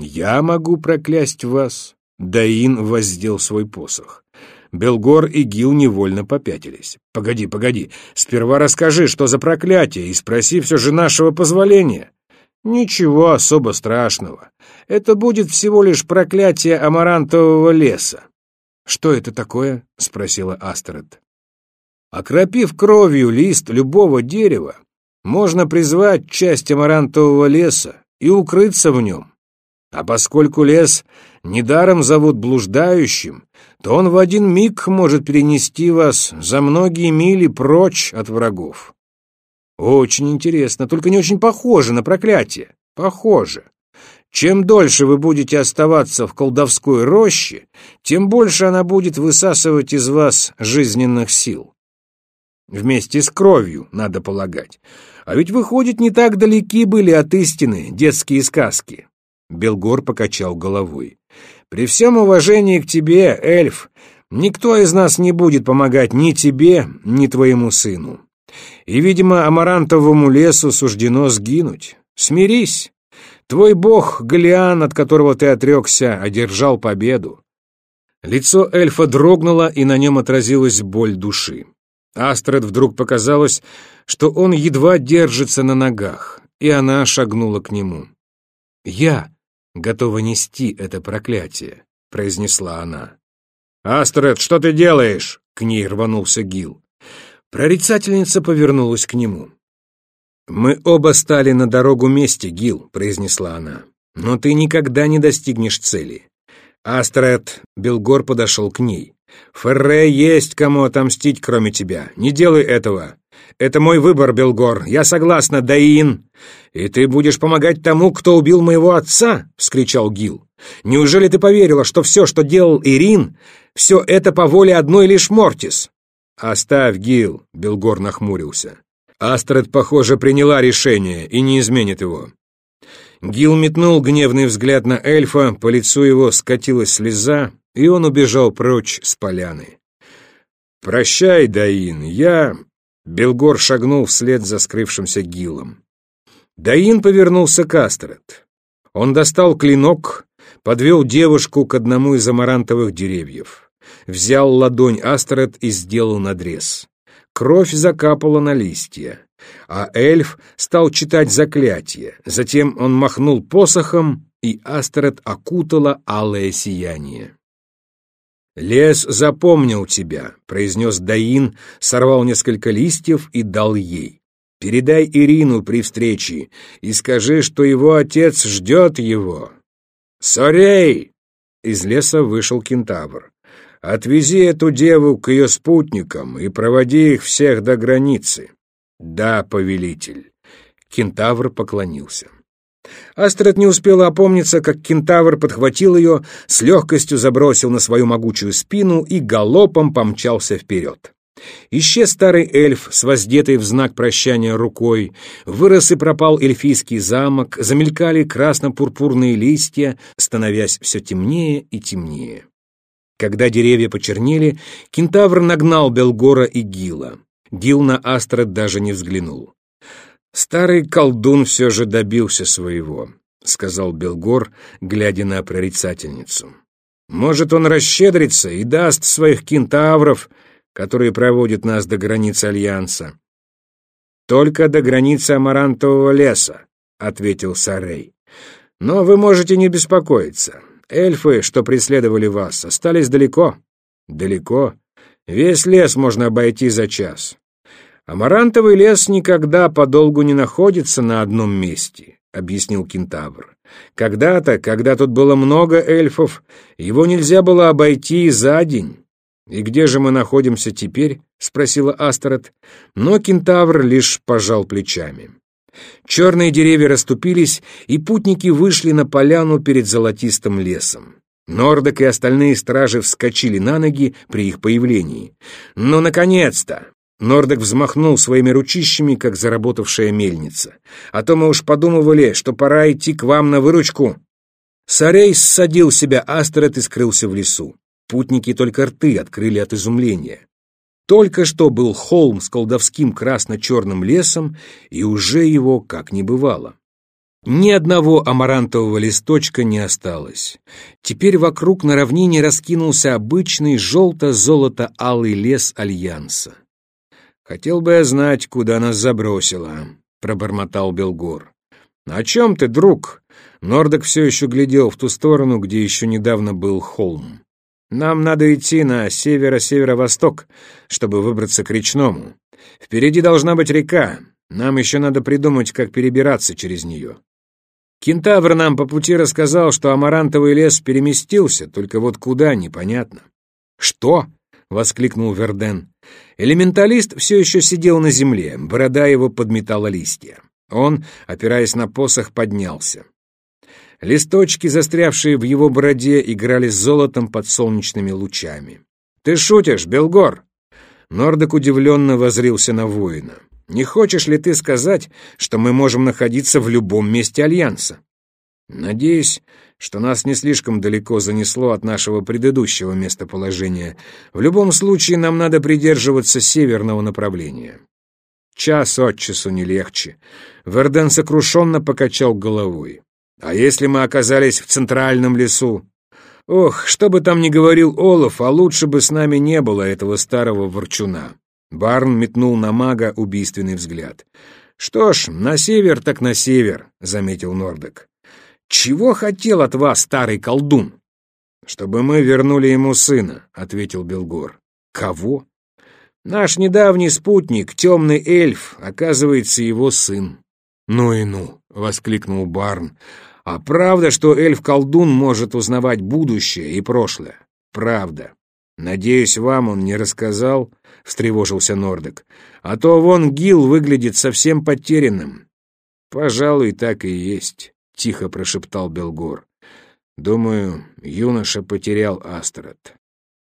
«Я могу проклясть вас». Даин воздел свой посох. Белгор и Гил невольно попятились. «Погоди, погоди, сперва расскажи, что за проклятие, и спроси все же нашего позволения». «Ничего особо страшного. Это будет всего лишь проклятие амарантового леса». «Что это такое?» — спросила Астерет. Окропив кровью лист любого дерева, можно призвать часть амарантового леса и укрыться в нем. А поскольку лес недаром зовут блуждающим, то он в один миг может перенести вас за многие мили прочь от врагов. Очень интересно, только не очень похоже на проклятие. Похоже. Чем дольше вы будете оставаться в колдовской роще, тем больше она будет высасывать из вас жизненных сил. Вместе с кровью, надо полагать. А ведь, выходит, не так далеки были от истины детские сказки. Белгор покачал головой. «При всем уважении к тебе, эльф, никто из нас не будет помогать ни тебе, ни твоему сыну. И, видимо, амарантовому лесу суждено сгинуть. Смирись. Твой бог, Голиан, от которого ты отрекся, одержал победу». Лицо эльфа дрогнуло, и на нем отразилась боль души. Астрид вдруг показалось, что он едва держится на ногах, и она шагнула к нему. «Я готова нести это проклятие», — произнесла она. «Астрид, что ты делаешь?» — к ней рванулся Гил. Прорицательница повернулась к нему. «Мы оба стали на дорогу мести, Гил», — произнесла она. «Но ты никогда не достигнешь цели». Астрид Белгор подошел к ней. «Ферре есть кому отомстить, кроме тебя. Не делай этого. Это мой выбор, Белгор. Я согласна, Даин. И ты будешь помогать тому, кто убил моего отца?» — вскричал Гил. «Неужели ты поверила, что все, что делал Ирин, все это по воле одной лишь Мортис?» «Оставь, Гил», — Белгор нахмурился. Астрид, похоже, приняла решение и не изменит его. Гил метнул гневный взгляд на эльфа, по лицу его скатилась слеза, и он убежал прочь с поляны. «Прощай, Даин, я...» Белгор шагнул вслед за скрывшимся Гилом. Даин повернулся к Астрид. Он достал клинок, подвел девушку к одному из амарантовых деревьев. Взял ладонь Астрид и сделал надрез. Кровь закапала на листья, а эльф стал читать заклятие. Затем он махнул посохом, и Астрид окутала алое сияние. «Лес запомнил тебя», — произнес Даин, сорвал несколько листьев и дал ей. «Передай Ирину при встрече и скажи, что его отец ждет его». «Сорей!» — из леса вышел кентавр. «Отвези эту деву к ее спутникам и проводи их всех до границы». «Да, повелитель». Кентавр поклонился. Астрид не успела опомниться, как кентавр подхватил ее, с легкостью забросил на свою могучую спину и галопом помчался вперед. Исчез старый эльф с воздетой в знак прощания рукой, вырос и пропал эльфийский замок, замелькали красно-пурпурные листья, становясь все темнее и темнее. Когда деревья почернели, кентавр нагнал Белгора и Гила. Гил на Астрид даже не взглянул. «Старый колдун все же добился своего», — сказал Белгор, глядя на прорицательницу. «Может, он расщедрится и даст своих кентавров, которые проводят нас до границы Альянса». «Только до границы Амарантового леса», — ответил Сарей. «Но вы можете не беспокоиться. Эльфы, что преследовали вас, остались далеко». «Далеко? Весь лес можно обойти за час. «Амарантовый лес никогда подолгу не находится на одном месте», — объяснил кентавр. «Когда-то, когда тут было много эльфов, его нельзя было обойти за день». «И где же мы находимся теперь?» — спросила Астерот. Но кентавр лишь пожал плечами. Черные деревья расступились, и путники вышли на поляну перед золотистым лесом. Нордок и остальные стражи вскочили на ноги при их появлении. «Ну, наконец-то! Нордек взмахнул своими ручищами, как заработавшая мельница. «А то мы уж подумывали, что пора идти к вам на выручку». Сарей ссадил себя Астерет и скрылся в лесу. Путники только рты открыли от изумления. Только что был холм с колдовским красно-черным лесом, и уже его как не бывало. Ни одного амарантового листочка не осталось. Теперь вокруг на равнине раскинулся обычный желто-золото-алый лес Альянса. «Хотел бы я знать, куда нас забросило», — пробормотал Белгор. «О чем ты, друг?» Нордок все еще глядел в ту сторону, где еще недавно был холм. «Нам надо идти на северо-северо-восток, чтобы выбраться к речному. Впереди должна быть река. Нам еще надо придумать, как перебираться через нее. Кентавр нам по пути рассказал, что амарантовый лес переместился, только вот куда, непонятно. «Что?» — воскликнул Верден. Элементалист все еще сидел на земле, борода его подметала листья. Он, опираясь на посох, поднялся. Листочки, застрявшие в его бороде, играли с золотом под солнечными лучами. «Ты шутишь, Белгор?» Нордок удивленно возрился на воина. Не хочешь ли ты сказать, что мы можем находиться в любом месте Альянса? Надеюсь, что нас не слишком далеко занесло от нашего предыдущего местоположения. В любом случае нам надо придерживаться северного направления. Час от часу не легче. Верден сокрушенно покачал головой. А если мы оказались в центральном лесу? Ох, что бы там ни говорил Олаф, а лучше бы с нами не было этого старого ворчуна. Барн метнул на мага убийственный взгляд. «Что ж, на север так на север», — заметил Нордек. «Чего хотел от вас старый колдун?» «Чтобы мы вернули ему сына», — ответил Белгор. «Кого?» «Наш недавний спутник, темный эльф, оказывается, его сын». «Ну и ну!» — воскликнул Барн. «А правда, что эльф-колдун может узнавать будущее и прошлое?» «Правда. Надеюсь, вам он не рассказал?» — встревожился Нордек. «А то вон Гил выглядит совсем потерянным». «Пожалуй, так и есть», — тихо прошептал Белгор. «Думаю, юноша потерял Астрад.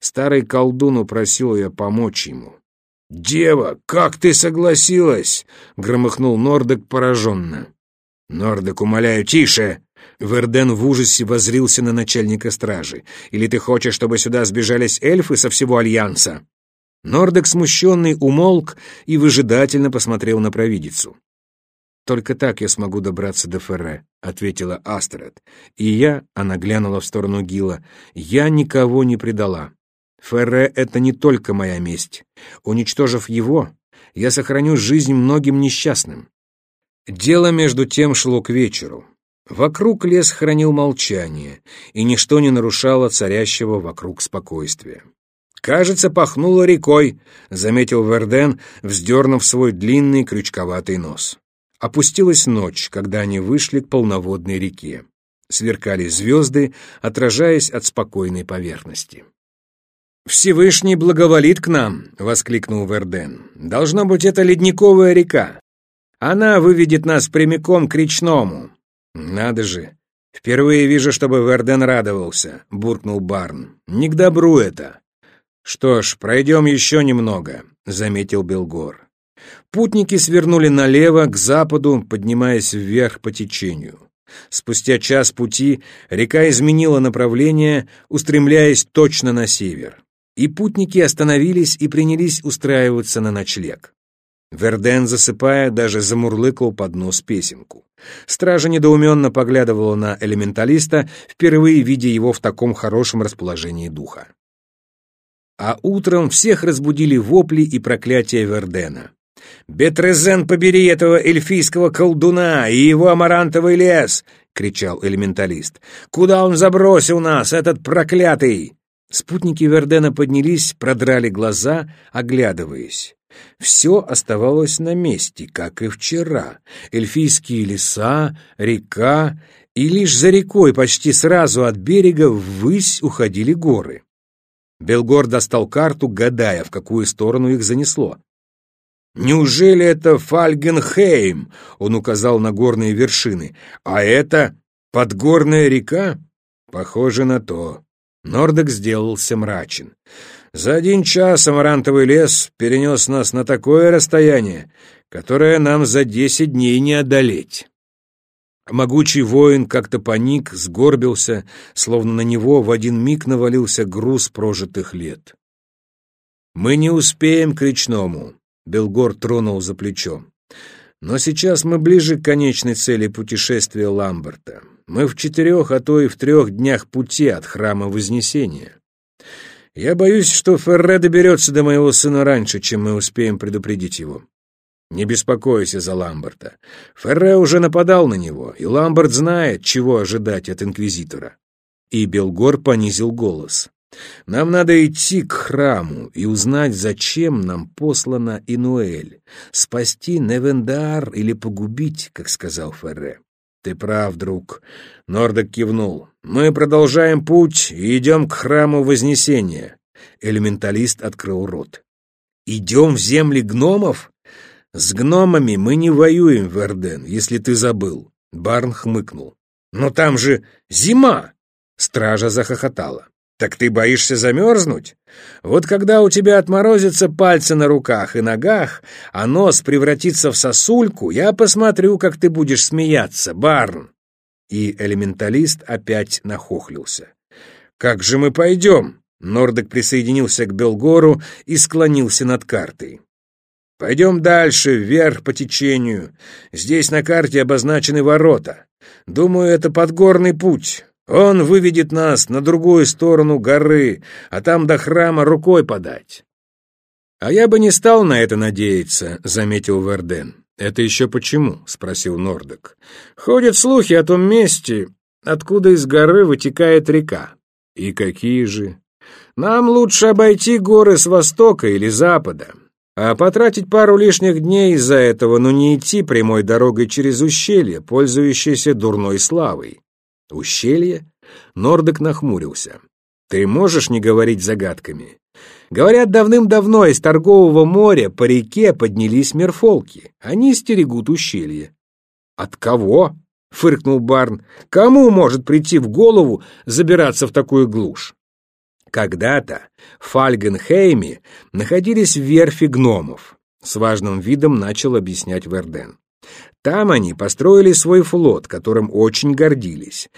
Старый колдун упросил ее помочь ему». «Дева, как ты согласилась?» — громыхнул Нордек пораженно. «Нордек, умоляю, тише!» Верден в ужасе возрился на начальника стражи. «Или ты хочешь, чтобы сюда сбежались эльфы со всего Альянса?» Нордек, смущенный, умолк и выжидательно посмотрел на провидицу. «Только так я смогу добраться до Ферре», — ответила Астерет. «И я», — она глянула в сторону Гила, — «я никого не предала. Ферре — это не только моя месть. Уничтожив его, я сохраню жизнь многим несчастным». Дело между тем шло к вечеру. Вокруг лес хранил молчание, и ничто не нарушало царящего вокруг спокойствия. «Кажется, пахнуло рекой», — заметил Верден, вздернув свой длинный крючковатый нос. Опустилась ночь, когда они вышли к полноводной реке. Сверкали звезды, отражаясь от спокойной поверхности. «Всевышний благоволит к нам!» — воскликнул Верден. «Должно быть, это ледниковая река. Она выведет нас прямиком к речному». «Надо же! Впервые вижу, чтобы Верден радовался», — буркнул Барн. «Не к добру это!» «Что ж, пройдем еще немного», — заметил Белгор. Путники свернули налево, к западу, поднимаясь вверх по течению. Спустя час пути река изменила направление, устремляясь точно на север. И путники остановились и принялись устраиваться на ночлег. Верден, засыпая, даже замурлыкал под нос песенку. Стража недоуменно поглядывала на элементалиста, впервые видя его в таком хорошем расположении духа а утром всех разбудили вопли и проклятия Вердена. «Бетрезен, побери этого эльфийского колдуна и его амарантовый лес!» — кричал элементалист. «Куда он забросил нас, этот проклятый?» Спутники Вердена поднялись, продрали глаза, оглядываясь. Все оставалось на месте, как и вчера. Эльфийские леса, река, и лишь за рекой почти сразу от берега ввысь уходили горы. Белгор достал карту, гадая, в какую сторону их занесло. «Неужели это Фальгенхейм?» — он указал на горные вершины. «А это подгорная река?» «Похоже на то». Нордек сделался мрачен. «За один час амарантовый лес перенес нас на такое расстояние, которое нам за десять дней не одолеть». Могучий воин как-то паник, сгорбился, словно на него в один миг навалился груз прожитых лет. «Мы не успеем к речному», — Белгор тронул за плечо. Но сейчас мы ближе к конечной цели путешествия Ламберта. Мы в четырех, а то и в трех днях пути от храма Вознесения. Я боюсь, что Ферре доберется до моего сына раньше, чем мы успеем предупредить его. Не беспокойся за Ламберта. Ферре уже нападал на него, и Ламберт знает, чего ожидать от Инквизитора. И Белгор понизил голос. Нам надо идти к храму и узнать, зачем нам послана Инуэль. Спасти Невендар или погубить, как сказал Ферре. «Ты прав, друг», — Нордок кивнул. «Мы продолжаем путь и идем к храму Вознесения». Элементалист открыл рот. «Идем в земли гномов?» «С гномами мы не воюем, Верден, если ты забыл». Барн хмыкнул. «Но там же зима!» Стража захохотала. Так ты боишься замерзнуть? Вот когда у тебя отморозятся пальцы на руках и ногах, а нос превратится в сосульку, я посмотрю, как ты будешь смеяться, Барн. И элементалист опять нахохлился. «Как же мы пойдем?» Нордек присоединился к Белгору и склонился над картой. «Пойдем дальше, вверх по течению. Здесь на карте обозначены ворота. Думаю, это подгорный путь. Он выведет нас на другую сторону горы, а там до храма рукой подать. «А я бы не стал на это надеяться», — заметил Верден. «Это еще почему?» — спросил Нордек. «Ходят слухи о том месте, откуда из горы вытекает река». «И какие же?» «Нам лучше обойти горы с востока или запада, а потратить пару лишних дней из-за этого, но не идти прямой дорогой через ущелье, пользующееся дурной славой. Ущелье? Нордек нахмурился. Ты можешь не говорить загадками? Говорят, давным-давно из торгового моря по реке поднялись мерфолки. Они стерегут ущелье. От кого? Фыркнул Барн. Кому может прийти в голову забираться в такую глушь? Когда-то в Фальгенхейме находились верфи гномов. С важным видом начал объяснять Верден. Там они построили свой флот, которым очень гордились.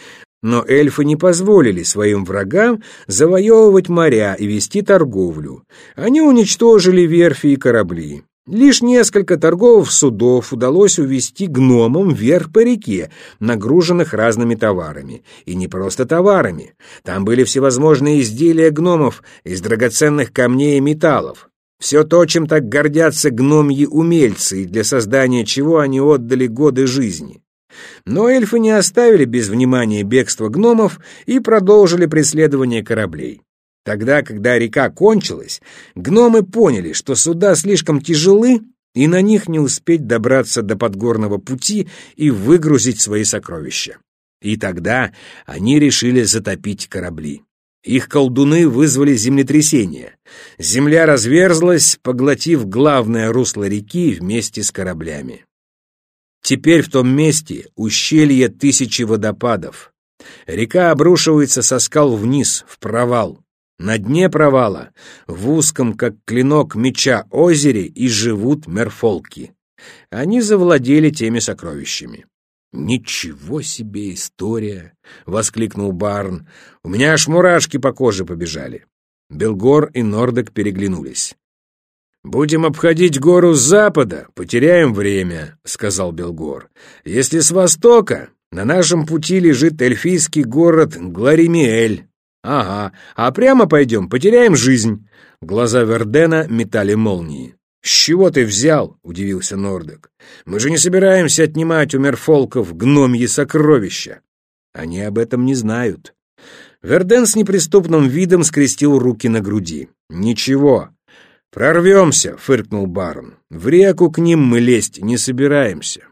Но эльфы не позволили своим врагам завоевывать моря и вести торговлю. Они уничтожили верфи и корабли. Лишь несколько торговых судов удалось увести гномам вверх по реке, нагруженных разными товарами. И не просто товарами. Там были всевозможные изделия гномов из драгоценных камней и металлов. Все то, чем так гордятся гномьи умельцы, и для создания чего они отдали годы жизни. Но эльфы не оставили без внимания бегство гномов и продолжили преследование кораблей. Тогда, когда река кончилась, гномы поняли, что суда слишком тяжелы, и на них не успеть добраться до подгорного пути и выгрузить свои сокровища. И тогда они решили затопить корабли. Их колдуны вызвали землетрясение. Земля разверзлась, поглотив главное русло реки вместе с кораблями. Теперь в том месте ущелье тысячи водопадов. Река обрушивается со скал вниз, в провал. На дне провала, в узком, как клинок меча, озере и живут мерфолки. Они завладели теми сокровищами. «Ничего себе история!» — воскликнул Барн. «У меня аж мурашки по коже побежали». Белгор и Нордек переглянулись. «Будем обходить гору с запада, потеряем время», — сказал Белгор. «Если с востока, на нашем пути лежит эльфийский город Гларимиэль. Ага, а прямо пойдем, потеряем жизнь». Глаза Вердена метали молнии. «С чего ты взял?» — удивился Нордек. «Мы же не собираемся отнимать у мерфолков гномьи сокровища. Они об этом не знают». Верден с неприступным видом скрестил руки на груди. «Ничего. Прорвемся», — фыркнул барон. «В реку к ним мы лезть не собираемся».